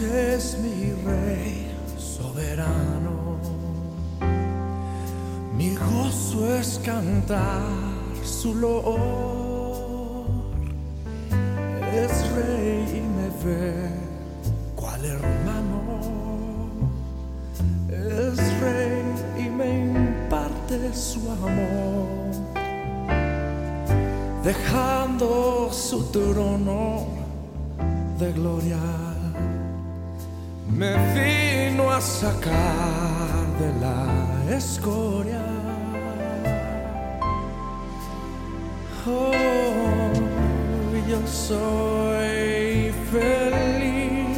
es mi rey soberano. Mi gozo es cantar su loor. Es rey y me ve cual hermano. Es rey y me imparte su amor. Dejando su trono de gloria me vino a sacar de la escoria. Oh, yo soy feliz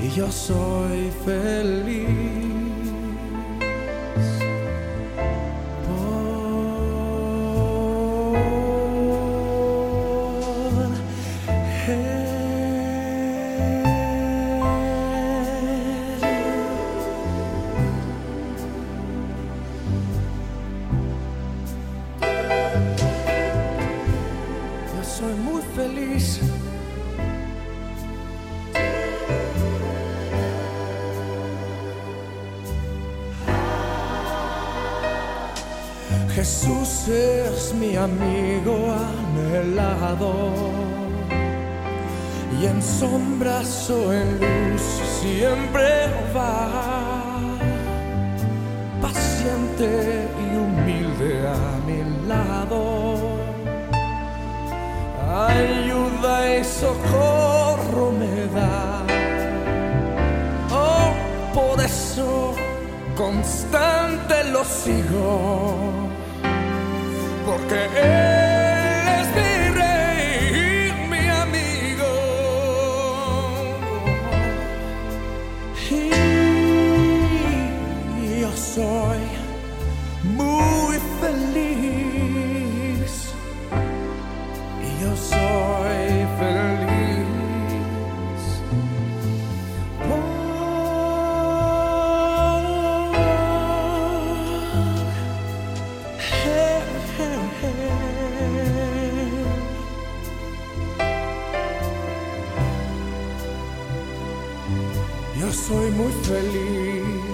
y yo soy feliz. Jesús es mi amigo anhelado y en sombras o en luz siempre va paciente y humilde a mi lado ayuda y socorro me da. Oh, por eso constante lo sigo, porque Yo soy muy feliz.